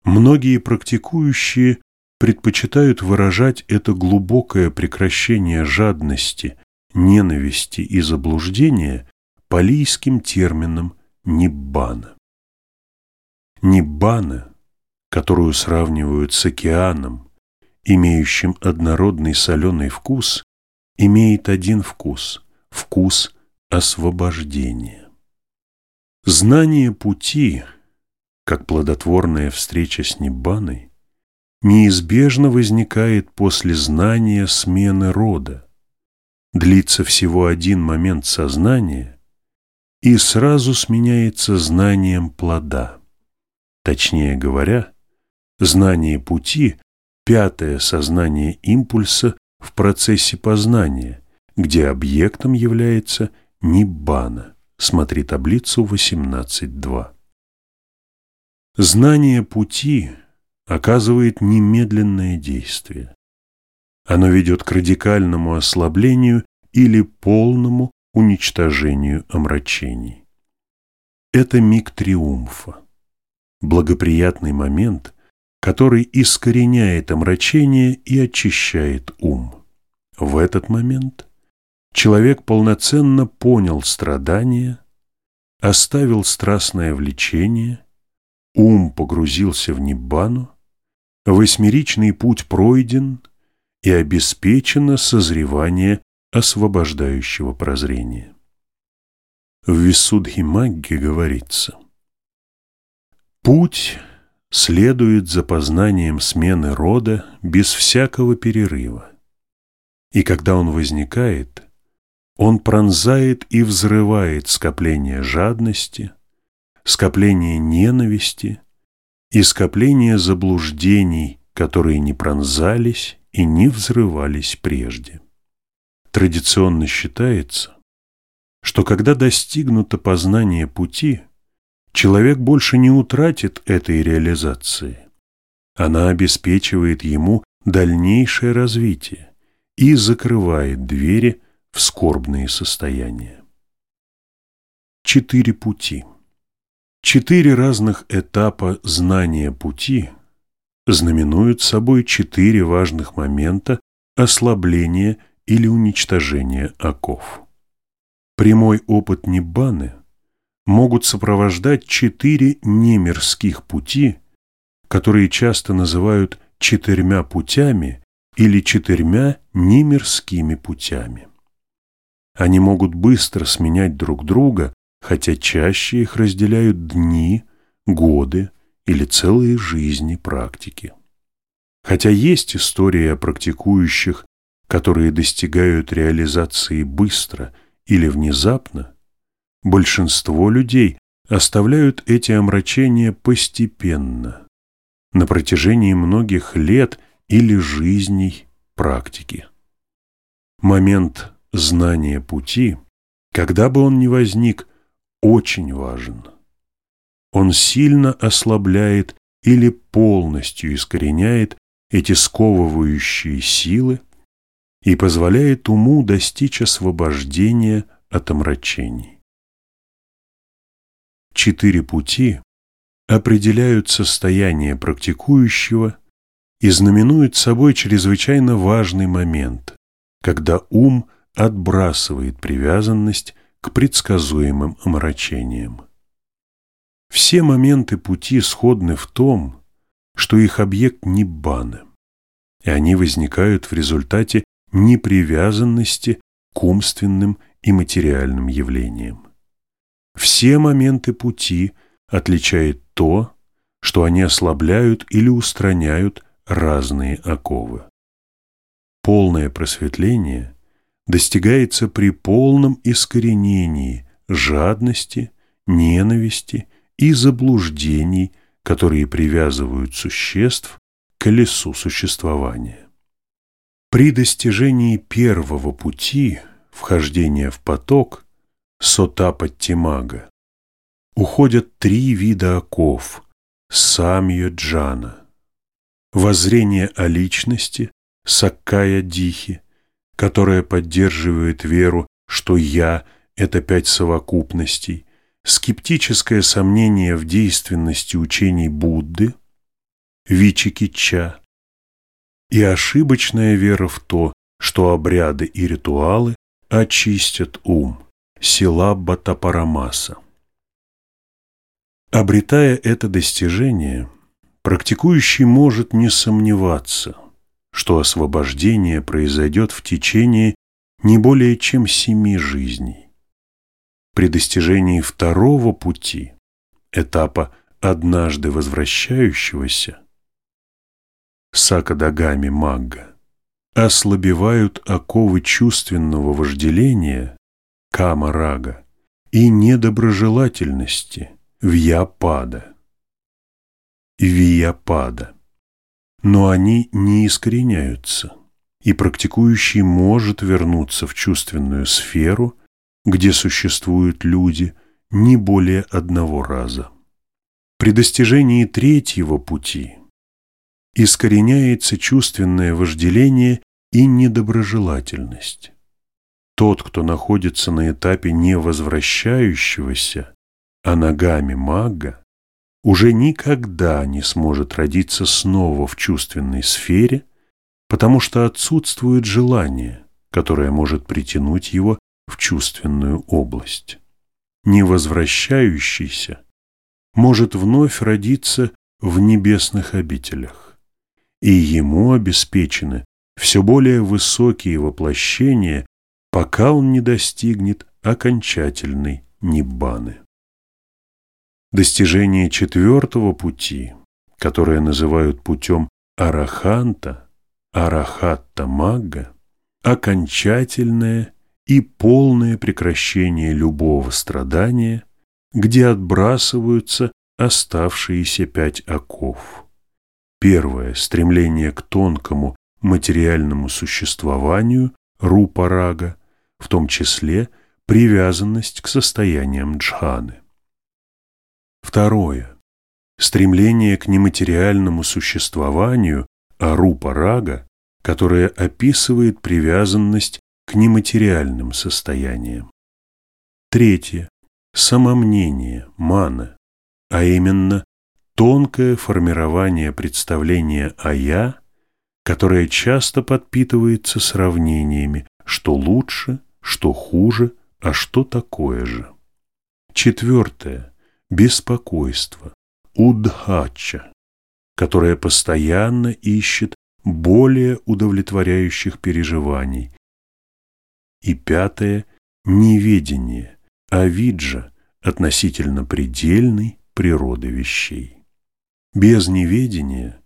многие практикующие предпочитают выражать это глубокое прекращение жадности, ненависти и заблуждения палийским термином «ниббана». Ниббана, которую сравнивают с океаном, имеющим однородный соленый вкус, имеет один вкус – вкус освобождения. Знание пути, как плодотворная встреча с Ниббаной, неизбежно возникает после знания смены рода. Длится всего один момент сознания и сразу сменяется знанием плода. Точнее говоря, знание пути – пятое сознание импульса в процессе познания, где объектом является Ниббана. Смотри таблицу 18.2. Знание пути – оказывает немедленное действие. Оно ведет к радикальному ослаблению или полному уничтожению омрачений. Это миг триумфа, благоприятный момент, который искореняет омрачение и очищает ум. В этот момент человек полноценно понял страдания, оставил страстное влечение, ум погрузился в ниббану, восьмеричный путь пройден и обеспечено созревание освобождающего прозрения. В Висудхи-магге говорится «Путь следует за познанием смены рода без всякого перерыва, и когда он возникает, он пронзает и взрывает скопление жадности, скопление ненависти и скопление заблуждений, которые не пронзались и не взрывались прежде. Традиционно считается, что когда достигнуто познание пути, человек больше не утратит этой реализации. Она обеспечивает ему дальнейшее развитие и закрывает двери в скорбные состояния. четыре пути. Четыре разных этапа знания пути знаменуют собой четыре важных момента ослабления или уничтожения оков. Прямой опыт Ниббаны могут сопровождать четыре немирских пути, которые часто называют четырьмя путями или четырьмя немирскими путями. Они могут быстро сменять друг друга, хотя чаще их разделяют дни, годы или целые жизни практики. Хотя есть истории о практикующих, которые достигают реализации быстро или внезапно, большинство людей оставляют эти омрачения постепенно, на протяжении многих лет или жизней практики. Момент знания пути, когда бы он ни возник, очень важен. Он сильно ослабляет или полностью искореняет эти сковывающие силы и позволяет уму достичь освобождения от омрачений. Четыре пути определяют состояние практикующего и знаменуют собой чрезвычайно важный момент, когда ум отбрасывает привязанность к предсказуемым омрачениям. Все моменты пути сходны в том, что их объект Ниббана, и они возникают в результате непривязанности к умственным и материальным явлениям. Все моменты пути отличает то, что они ослабляют или устраняют разные оковы. Полное просветление достигается при полном искоренении жадности, ненависти и заблуждений, которые привязывают существ к колесу существования. При достижении первого пути, вхождения в поток, сотапаттимага, уходят три вида оков – самья джана, воззрение о личности, саккая дихи, которая поддерживает веру, что «я» – это пять совокупностей, скептическое сомнение в действенности учений Будды, Вичикича, и ошибочная вера в то, что обряды и ритуалы очистят ум, сила Батапарамаса. Обретая это достижение, практикующий может не сомневаться, что освобождение произойдет в течение не более чем семи жизней. При достижении второго пути, этапа однажды возвращающегося, Сакадагами Магга, ослабевают оковы чувственного вожделения, Кама-рага, и недоброжелательности, Вьяпада. Вияпада. Но они не искореняются, и практикующий может вернуться в чувственную сферу, где существуют люди, не более одного раза. При достижении третьего пути искореняется чувственное вожделение и недоброжелательность. Тот, кто находится на этапе невозвращающегося, а ногами мага, уже никогда не сможет родиться снова в чувственной сфере, потому что отсутствует желание, которое может притянуть его в чувственную область. Невозвращающийся может вновь родиться в небесных обителях, и ему обеспечены все более высокие воплощения, пока он не достигнет окончательной ниббаны. Достижение четвертого пути, которое называют путем араханта, арахатта магга, окончательное и полное прекращение любого страдания, где отбрасываются оставшиеся пять оков. Первое – стремление к тонкому материальному существованию рупарага, в том числе привязанность к состояниям джханы. Второе. Стремление к нематериальному существованию арупа-рага, которое описывает привязанность к нематериальным состояниям. Третье. самомнение, мана, а именно тонкое формирование представления о «я», которое часто подпитывается сравнениями, что лучше, что хуже, а что такое же. Четвертое – беспокойство, удхача, которое постоянно ищет более удовлетворяющих переживаний. И пятое – неведение, авиджа относительно предельной природы вещей. Без неведения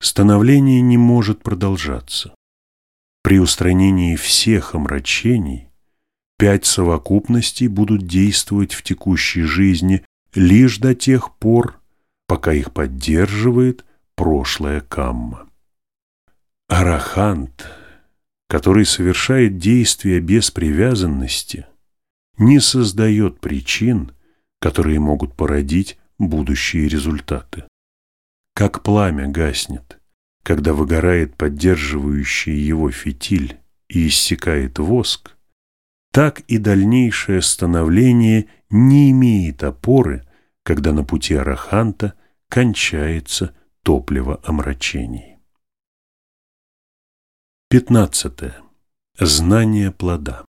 становление не может продолжаться. При устранении всех омрачений пять совокупностей будут действовать в текущей жизни лишь до тех пор, пока их поддерживает прошлая камма. Арахант, который совершает действия без привязанности, не создает причин, которые могут породить будущие результаты. Как пламя гаснет, когда выгорает поддерживающий его фитиль и иссякает воск, так и дальнейшее становление не имеет опоры, когда на пути араханта кончается топливо омрачений. 15. Знание плода.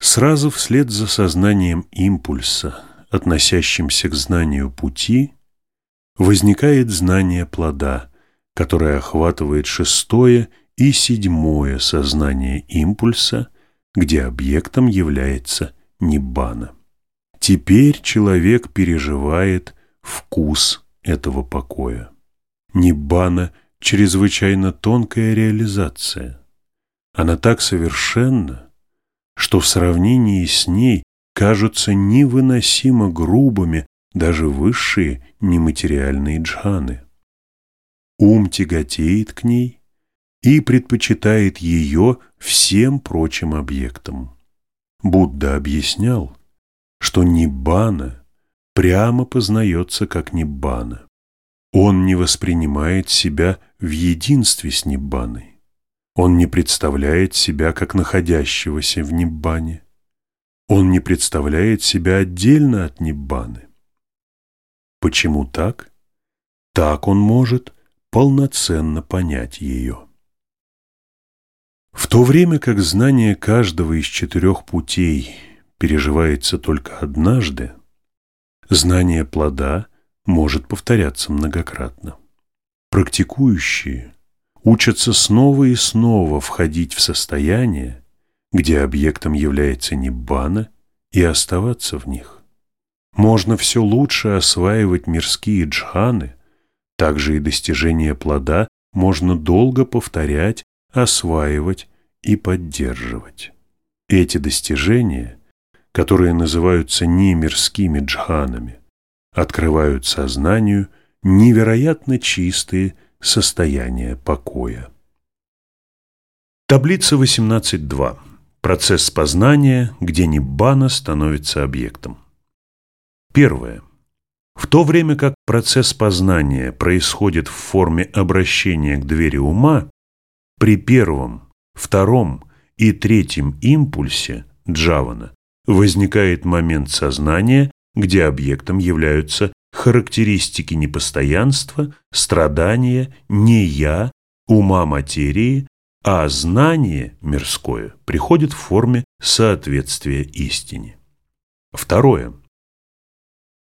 Сразу вслед за сознанием импульса, относящимся к знанию пути, возникает знание плода, которое охватывает шестое и седьмое сознание импульса, где объектом является Ниббана. Теперь человек переживает вкус этого покоя. Ниббана – чрезвычайно тонкая реализация. Она так совершенна, что в сравнении с ней кажутся невыносимо грубыми даже высшие нематериальные джханы. Ум тяготеет к ней и предпочитает ее всем прочим объектам. Будда объяснял, что Ниббана прямо познается как Ниббана. Он не воспринимает себя в единстве с Ниббаной. Он не представляет себя как находящегося в Ниббане. Он не представляет себя отдельно от Ниббаны. Почему так? Так он может полноценно понять ее. В то время как знание каждого из четырех путей переживается только однажды, знание плода – может повторяться многократно. Практикующие учатся снова и снова входить в состояние, где объектом является Ниббана, и оставаться в них. Можно все лучше осваивать мирские джханы, также и достижение плода можно долго повторять, осваивать и поддерживать. Эти достижения, которые называются немирскими джханами, открывают сознанию невероятно чистые состояния покоя. Таблица 18.2. Процесс познания, где Ниббана становится объектом. Первое. В то время как процесс познания происходит в форме обращения к двери ума, при первом, втором и третьем импульсе джавана возникает момент сознания, где объектом являются характеристики непостоянства, страдания, не я, ума материи, а знание мирское приходит в форме соответствия истине. Второе.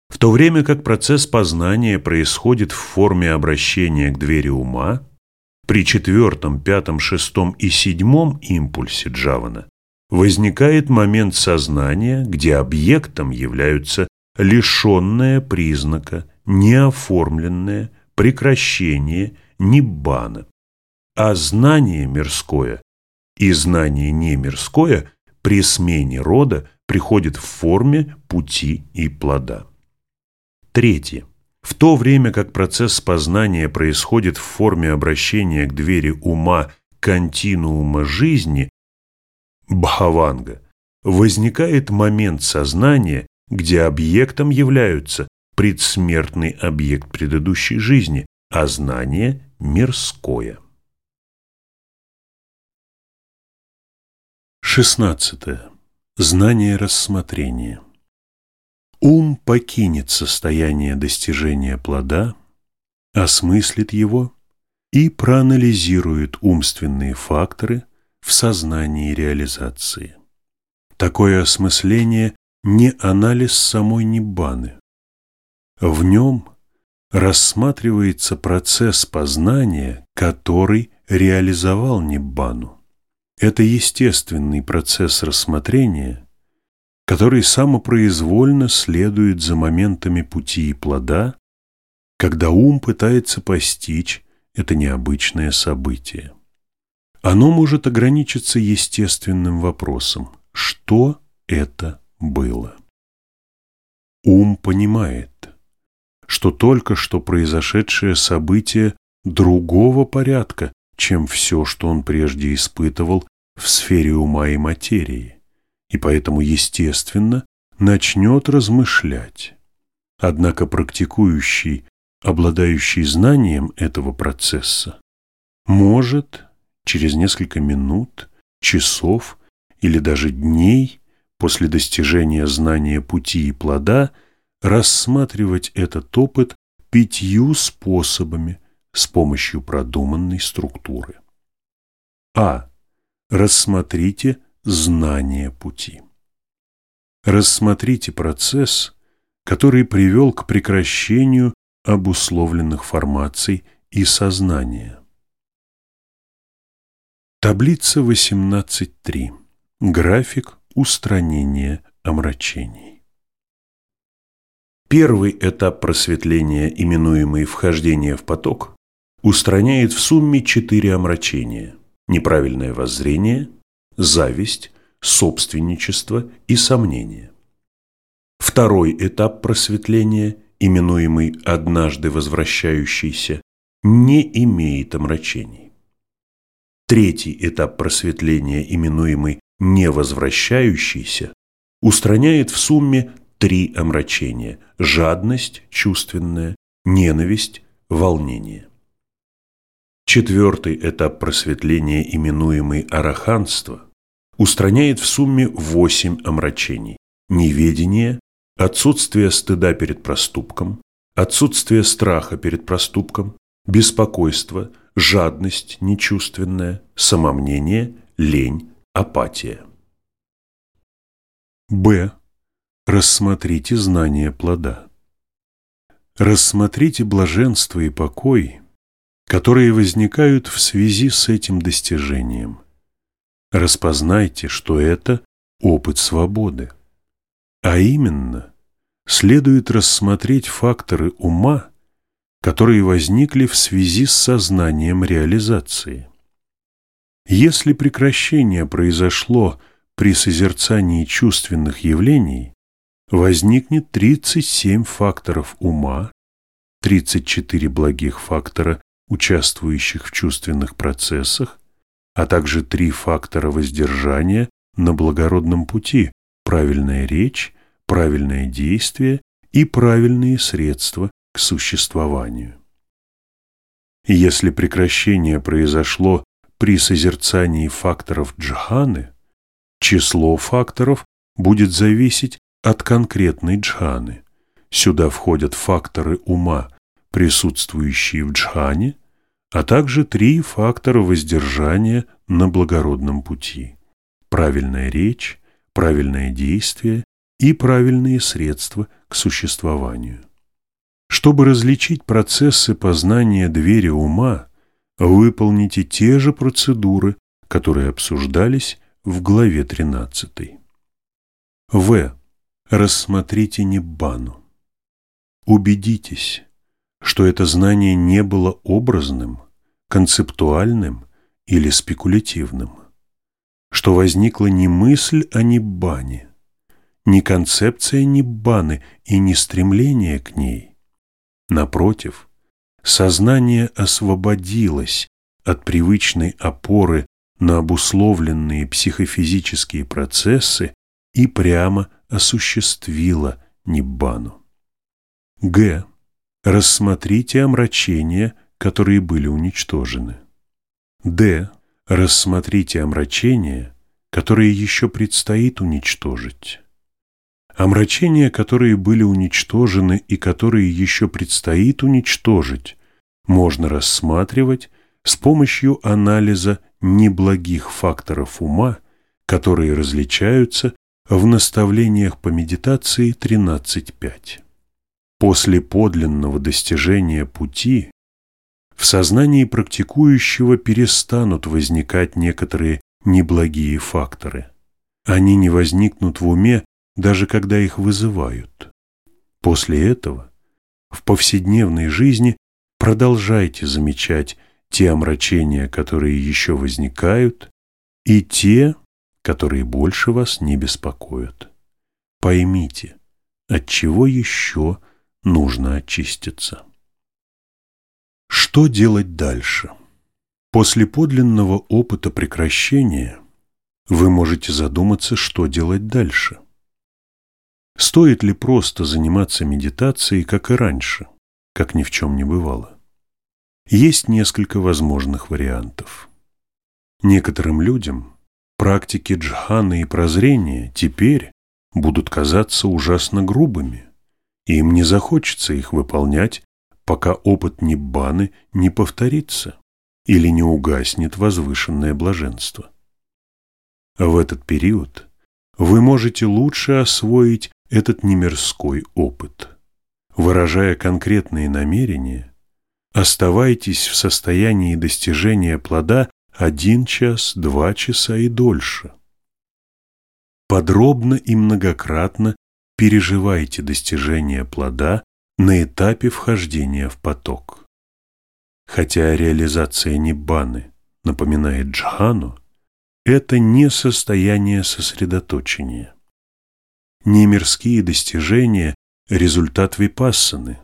В то время как процесс познания происходит в форме обращения к двери ума, при четвертом, пятом, шестом и седьмом импульсе Джавана возникает момент сознания, где объектом являются лишенное признака, неоформленное прекращение ниббана. А знание мирское и знание немирское при смене рода приходит в форме пути и плода. Третье. В то время как процесс познания происходит в форме обращения к двери ума континуума жизни, бхаванга, возникает момент сознания, где объектом являются предсмертный объект предыдущей жизни, а знание – мирское. 16. Знание рассмотрения. Ум покинет состояние достижения плода, осмыслит его и проанализирует умственные факторы в сознании реализации. Такое осмысление не анализ самой Ниббаны. В нем рассматривается процесс познания, который реализовал Ниббану. Это естественный процесс рассмотрения, который самопроизвольно следует за моментами пути и плода, когда ум пытается постичь это необычное событие. Оно может ограничиться естественным вопросом «Что это было?» Ум понимает, что только что произошедшее событие другого порядка, чем все, что он прежде испытывал в сфере ума и материи, и поэтому, естественно, начнет размышлять. Однако практикующий, обладающий знанием этого процесса, может через несколько минут, часов или даже дней после достижения знания пути и плода рассматривать этот опыт пятью способами с помощью продуманной структуры. А. Рассмотрите знание пути. Рассмотрите процесс, который привел к прекращению обусловленных формаций и сознания. Таблица 18.3. График устранения омрачений. Первый этап просветления, именуемый вхождение в поток, устраняет в сумме четыре омрачения – неправильное воззрение – зависть, собственничество и сомнение. Второй этап просветления, именуемый «однажды возвращающийся», не имеет омрачений. Третий этап просветления, именуемый «невозвращающийся», устраняет в сумме три омрачения – жадность, чувственная, ненависть, волнение. Четвертый этап просветления, именуемый араханство, устраняет в сумме восемь омрачений – неведение, отсутствие стыда перед проступком, отсутствие страха перед проступком, беспокойство, жадность нечувственная, самомнение, лень, апатия. Б. Рассмотрите знание плода. Рассмотрите блаженство и покой – которые возникают в связи с этим достижением. Распознайте, что это опыт свободы. А именно, следует рассмотреть факторы ума, которые возникли в связи с сознанием реализации. Если прекращение произошло при созерцании чувственных явлений, возникнет 37 факторов ума, 34 благих фактора участвующих в чувственных процессах, а также три фактора воздержания на благородном пути – правильная речь, правильное действие и правильные средства к существованию. Если прекращение произошло при созерцании факторов джханы, число факторов будет зависеть от конкретной джханы. Сюда входят факторы ума, присутствующие в джхане, а также три фактора воздержания на благородном пути – правильная речь, правильное действие и правильные средства к существованию. Чтобы различить процессы познания двери ума, выполните те же процедуры, которые обсуждались в главе 13. В. Рассмотрите Ниббану. Убедитесь, что это знание не было образным, концептуальным или спекулятивным, что возникла не мысль о Ниббане, не концепция Ниббаны и не стремление к ней. Напротив, сознание освободилось от привычной опоры на обусловленные психофизические процессы и прямо осуществило Ниббану. Г. Рассмотрите омрачения, которые были уничтожены. Д. Рассмотрите омрачения, которые еще предстоит уничтожить. Омрачения, которые были уничтожены и которые еще предстоит уничтожить, можно рассматривать с помощью анализа неблагих факторов ума, которые различаются в наставлениях по медитации 13.5. После подлинного достижения пути в сознании практикующего перестанут возникать некоторые неблагие факторы. Они не возникнут в уме, даже когда их вызывают. После этого в повседневной жизни продолжайте замечать те омрачения, которые еще возникают, и те, которые больше вас не беспокоят. Поймите, от чего еще нужно очиститься. Что делать дальше? После подлинного опыта прекращения вы можете задуматься, что делать дальше. Стоит ли просто заниматься медитацией, как и раньше, как ни в чем не бывало? Есть несколько возможных вариантов. Некоторым людям практики джханы и прозрения теперь будут казаться ужасно грубыми, им не захочется их выполнять, пока опыт Ниббаны не повторится или не угаснет возвышенное блаженство. В этот период вы можете лучше освоить этот немирской опыт. Выражая конкретные намерения, Оставайтесь в состоянии достижения плода один час, два часа и дольше. Подробно и многократно переживайте достижение плода на этапе вхождения в поток. Хотя реализация Ниббаны напоминает джхану, это не состояние сосредоточения. Немирские достижения – результат випассаны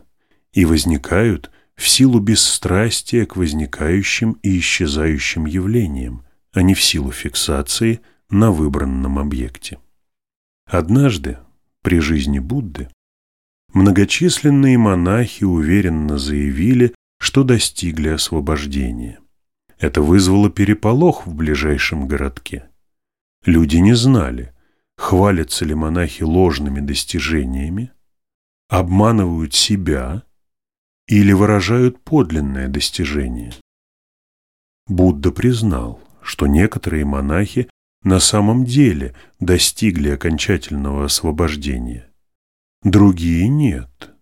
и возникают – в силу бесстрастия к возникающим и исчезающим явлениям, а не в силу фиксации на выбранном объекте. Однажды, при жизни Будды, многочисленные монахи уверенно заявили, что достигли освобождения. Это вызвало переполох в ближайшем городке. Люди не знали, хвалятся ли монахи ложными достижениями, обманывают себя или выражают подлинное достижение. Будда признал, что некоторые монахи на самом деле достигли окончательного освобождения, другие нет.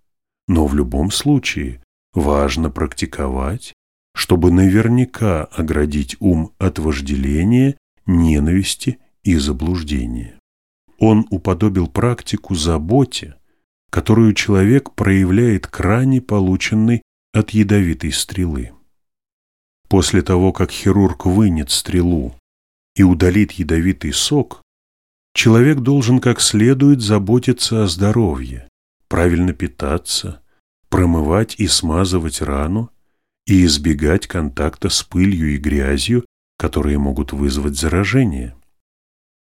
Но в любом случае важно практиковать, чтобы наверняка оградить ум от вожделения, ненависти и заблуждения. Он уподобил практику заботе, которую человек проявляет к ране, полученной от ядовитой стрелы. После того, как хирург вынет стрелу и удалит ядовитый сок, человек должен как следует заботиться о здоровье, правильно питаться, промывать и смазывать рану и избегать контакта с пылью и грязью, которые могут вызвать заражение.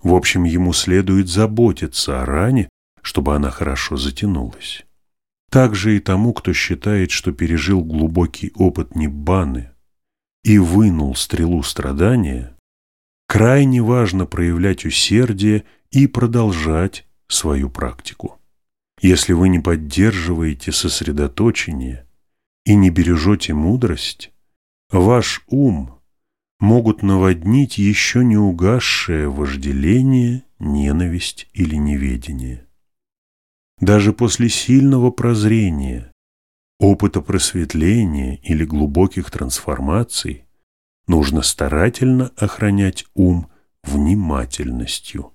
В общем, ему следует заботиться о ране, чтобы она хорошо затянулась. Также и тому, кто считает, что пережил глубокий опыт Ниббаны и вынул стрелу страдания, крайне важно проявлять усердие и продолжать свою практику. Если вы не поддерживаете сосредоточение и не бережете мудрость, ваш ум могут наводнить еще не угасшее вожделение, ненависть или неведение даже после сильного прозрения, опыта просветления или глубоких трансформаций, нужно старательно охранять ум внимательностью.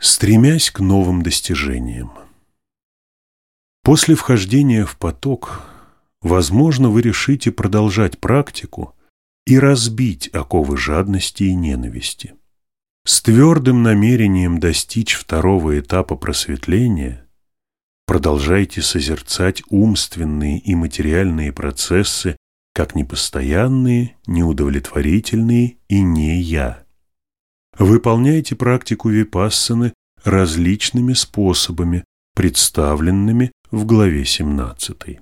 Стремясь к новым достижениям. После вхождения в поток, возможно, вы решите продолжать практику и разбить оковы жадности и ненависти. С твердым намерением достичь второго этапа просветления продолжайте созерцать умственные и материальные процессы как непостоянные, неудовлетворительные и не «я». Выполняйте практику випассаны различными способами, представленными в главе 17.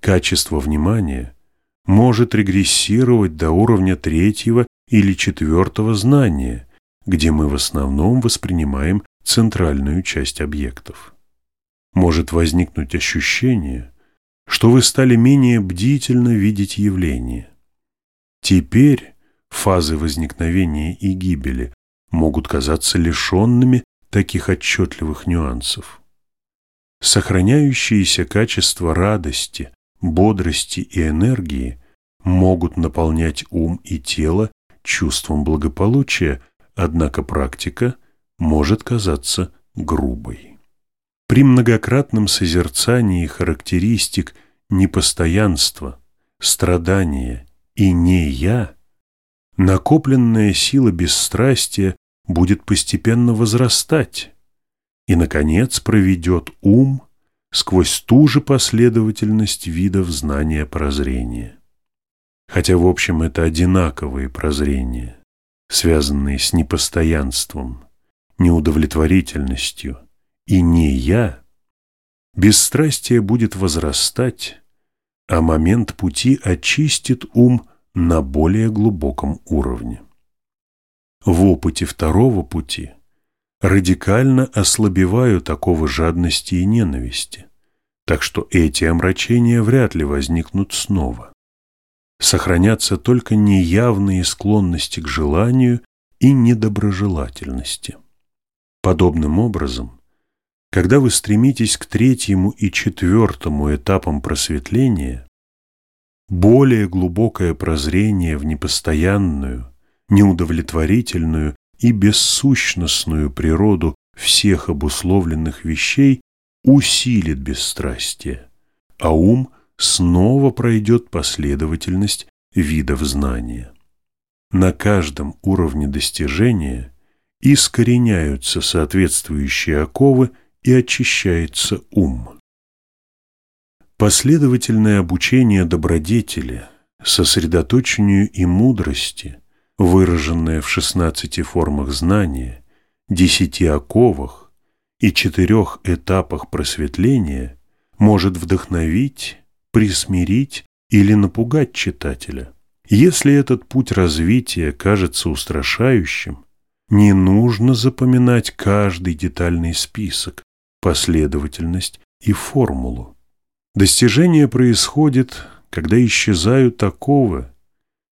Качество внимания может регрессировать до уровня третьего или четвертого знания, где мы в основном воспринимаем центральную часть объектов. Может возникнуть ощущение, что вы стали менее бдительно видеть явления. Теперь фазы возникновения и гибели могут казаться лишенными таких отчетливых нюансов. Сохраняющиеся качества радости, бодрости и энергии могут наполнять ум и тело чувством благополучия, однако практика может казаться грубой. При многократном созерцании характеристик непостоянства, страдания и не «я» накопленная сила бесстрастия будет постепенно возрастать и, наконец, проведет ум сквозь ту же последовательность видов знания прозрения. Хотя, в общем, это одинаковые прозрения, связанные с непостоянством, неудовлетворительностью и не «я», бесстрастие будет возрастать, а момент пути очистит ум на более глубоком уровне. В опыте второго пути радикально ослабеваю такого жадности и ненависти, так что эти омрачения вряд ли возникнут снова. Сохранятся только неявные склонности к желанию и недоброжелательности. Подобным образом, когда вы стремитесь к третьему и четвертому этапам просветления, более глубокое прозрение в непостоянную, неудовлетворительную и бессущностную природу всех обусловленных вещей усилит бесстрастие, а ум снова пройдет последовательность видов знания. На каждом уровне достижения искореняются соответствующие оковы и очищается ум. Последовательное обучение добродетели, сосредоточению и мудрости, выраженное в 16 формах знания, десяти оковах и четырех этапах просветления, может вдохновить, присмирить или напугать читателя. Если этот путь развития кажется устрашающим, не нужно запоминать каждый детальный список, последовательность и формулу. Достижение происходит, когда исчезают оковы,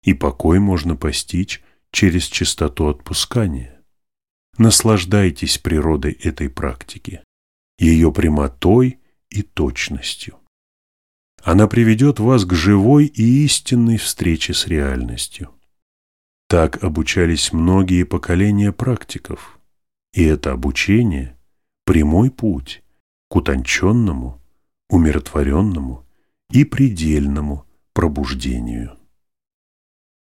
и покой можно постичь через чистоту отпускания. Наслаждайтесь природой этой практики, ее прямотой и точностью. Она приведет вас к живой и истинной встрече с реальностью. Так обучались многие поколения практиков, и это обучение – прямой путь к утонченному, умиротворенному и предельному пробуждению.